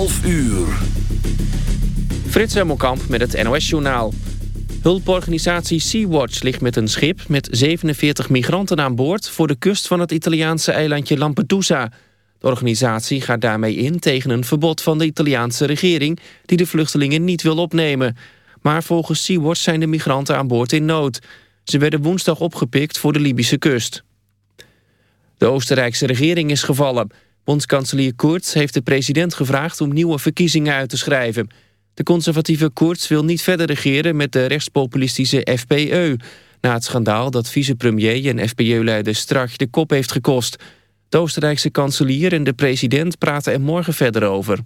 11 uur. Frits Hemmelkamp met het NOS-journaal. Hulporganisatie Sea-Watch ligt met een schip met 47 migranten aan boord... voor de kust van het Italiaanse eilandje Lampedusa. De organisatie gaat daarmee in tegen een verbod van de Italiaanse regering... die de vluchtelingen niet wil opnemen. Maar volgens Sea-Watch zijn de migranten aan boord in nood. Ze werden woensdag opgepikt voor de Libische kust. De Oostenrijkse regering is gevallen... Bondskanselier Kurz heeft de president gevraagd om nieuwe verkiezingen uit te schrijven. De conservatieve Kurz wil niet verder regeren met de rechtspopulistische FPE... na het schandaal dat vicepremier en FPE-leider Strach de kop heeft gekost. De Oostenrijkse kanselier en de president praten er morgen verder over.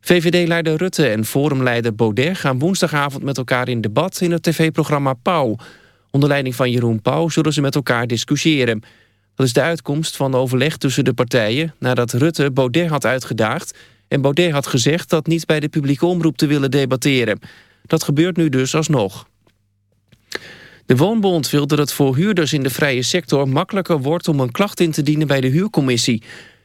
VVD-leider Rutte en forumleider Baudet gaan woensdagavond met elkaar in debat in het tv-programma Pauw. Onder leiding van Jeroen Pauw zullen ze met elkaar discussiëren... Is de uitkomst van overleg tussen de partijen... nadat Rutte Baudet had uitgedaagd... en Baudet had gezegd dat niet bij de publieke omroep te willen debatteren. Dat gebeurt nu dus alsnog. De Woonbond wil dat het voor huurders in de vrije sector... makkelijker wordt om een klacht in te dienen bij de huurcommissie.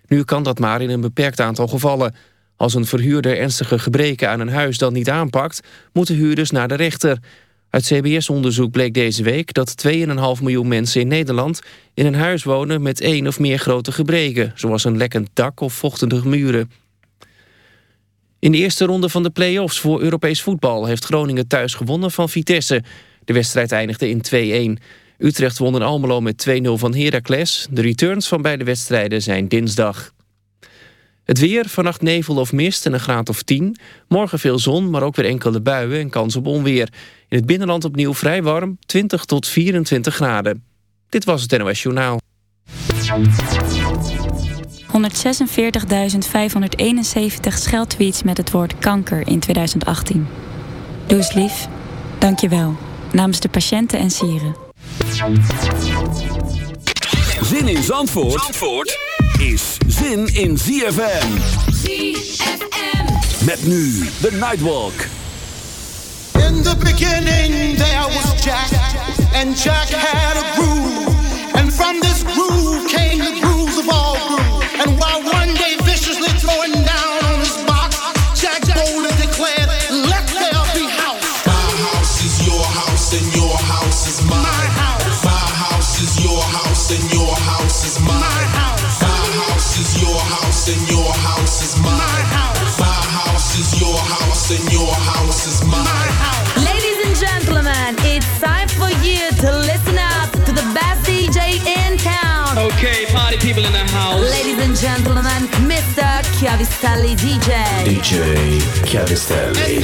Nu kan dat maar in een beperkt aantal gevallen. Als een verhuurder ernstige gebreken aan een huis dan niet aanpakt... moeten huurders naar de rechter... Uit CBS-onderzoek bleek deze week dat 2,5 miljoen mensen in Nederland... in een huis wonen met één of meer grote gebreken... zoals een lekkend dak of vochtige muren. In de eerste ronde van de play-offs voor Europees voetbal... heeft Groningen thuis gewonnen van Vitesse. De wedstrijd eindigde in 2-1. Utrecht won in Almelo met 2-0 van Heracles. De returns van beide wedstrijden zijn dinsdag. Het weer, vannacht nevel of mist en een graad of 10. Morgen veel zon, maar ook weer enkele buien en kans op onweer. In het binnenland opnieuw vrij warm, 20 tot 24 graden. Dit was het NOS Journaal. 146.571 scheldtweets met het woord kanker in 2018. Doe eens lief. Dank je wel. Namens de patiënten en sieren. Zin in Zandvoort, Zandvoort? is zin in ZFM. ZFM. Met nu de Nightwalk. In the beginning there was Jack, and Jack had a groove. And from this groove came the grooves of all grooves. And while one day gentlemen, Mr. Chiavistelli DJ. DJ Chiavistelli.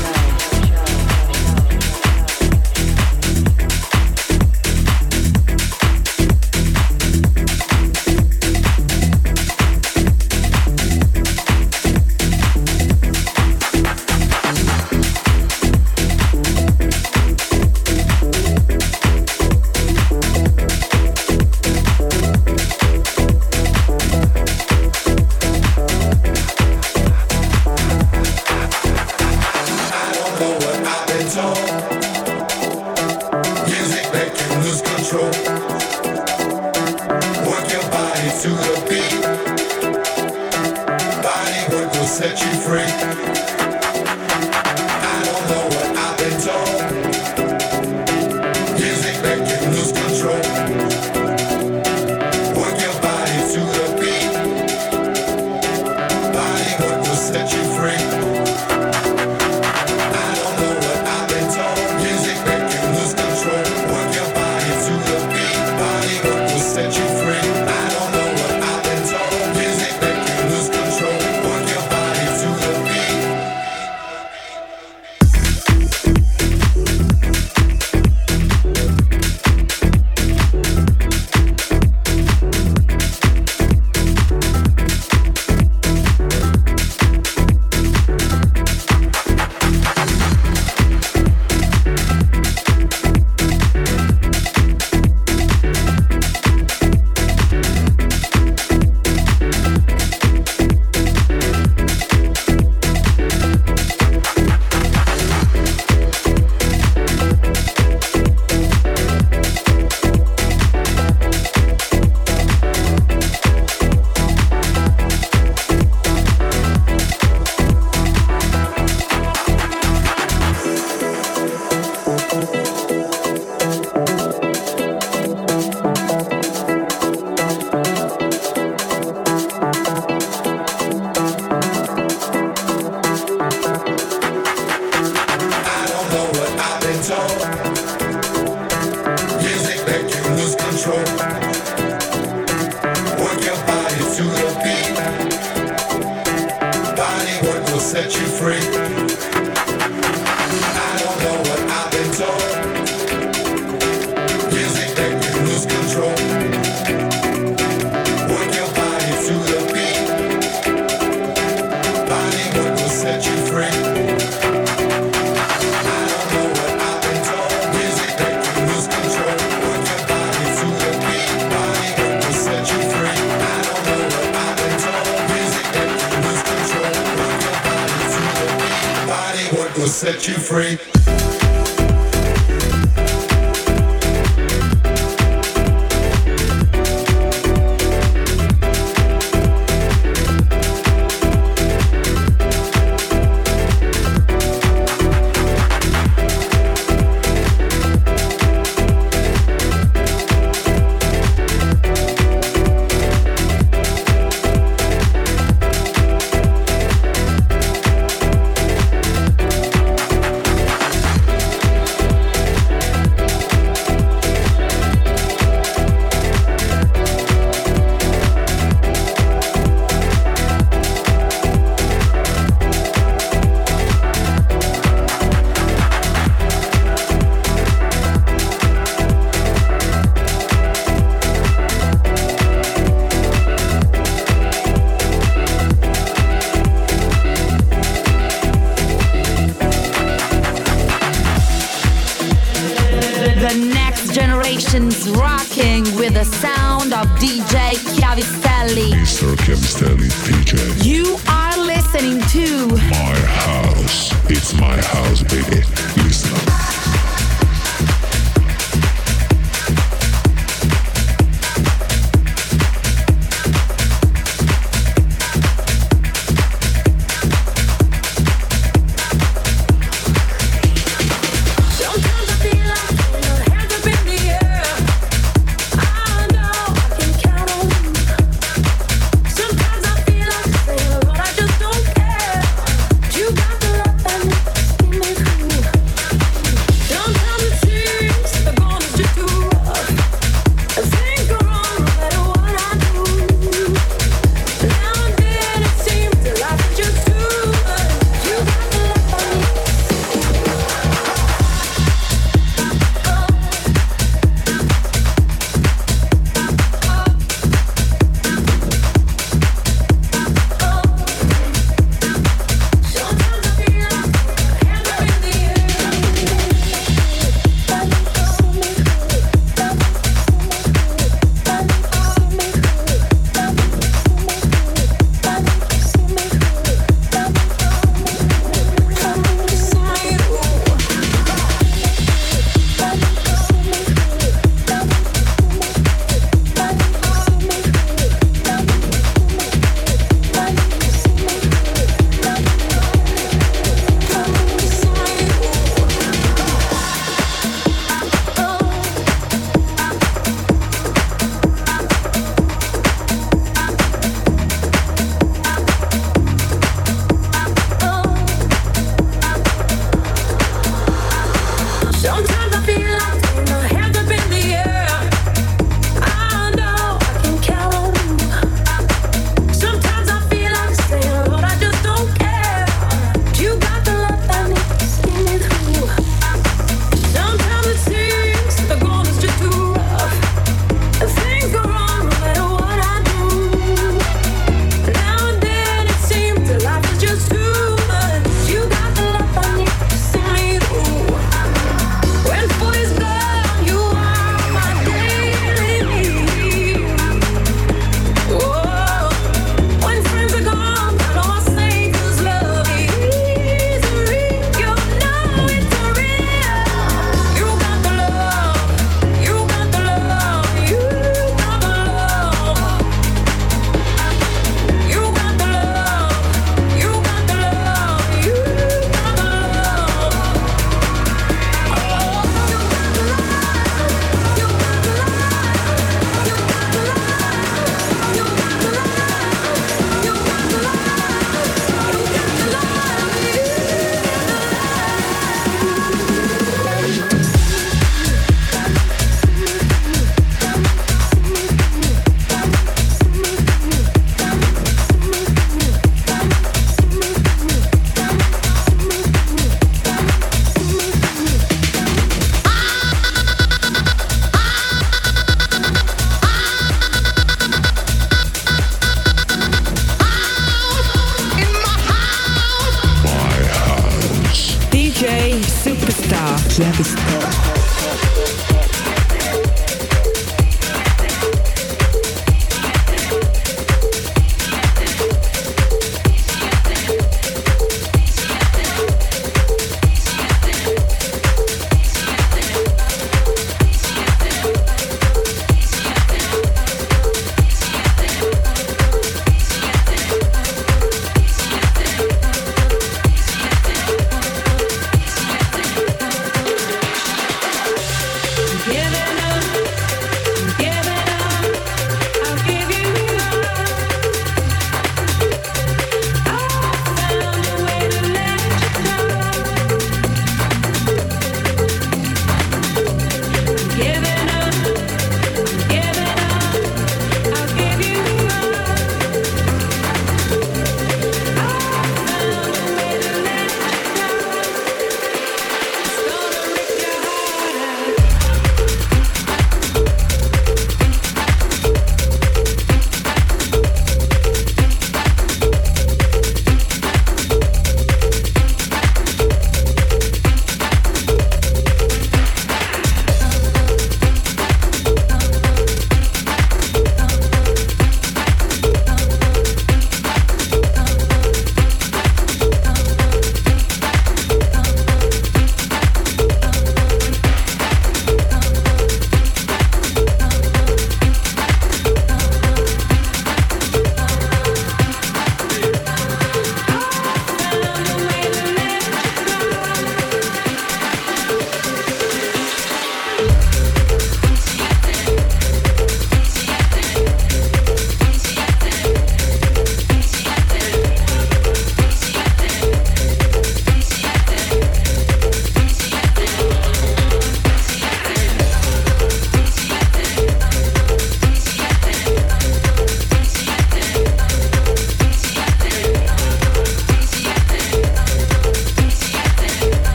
free. Chiavistelli. Mr. Chiavistelli, DJ.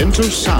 Enter Sound.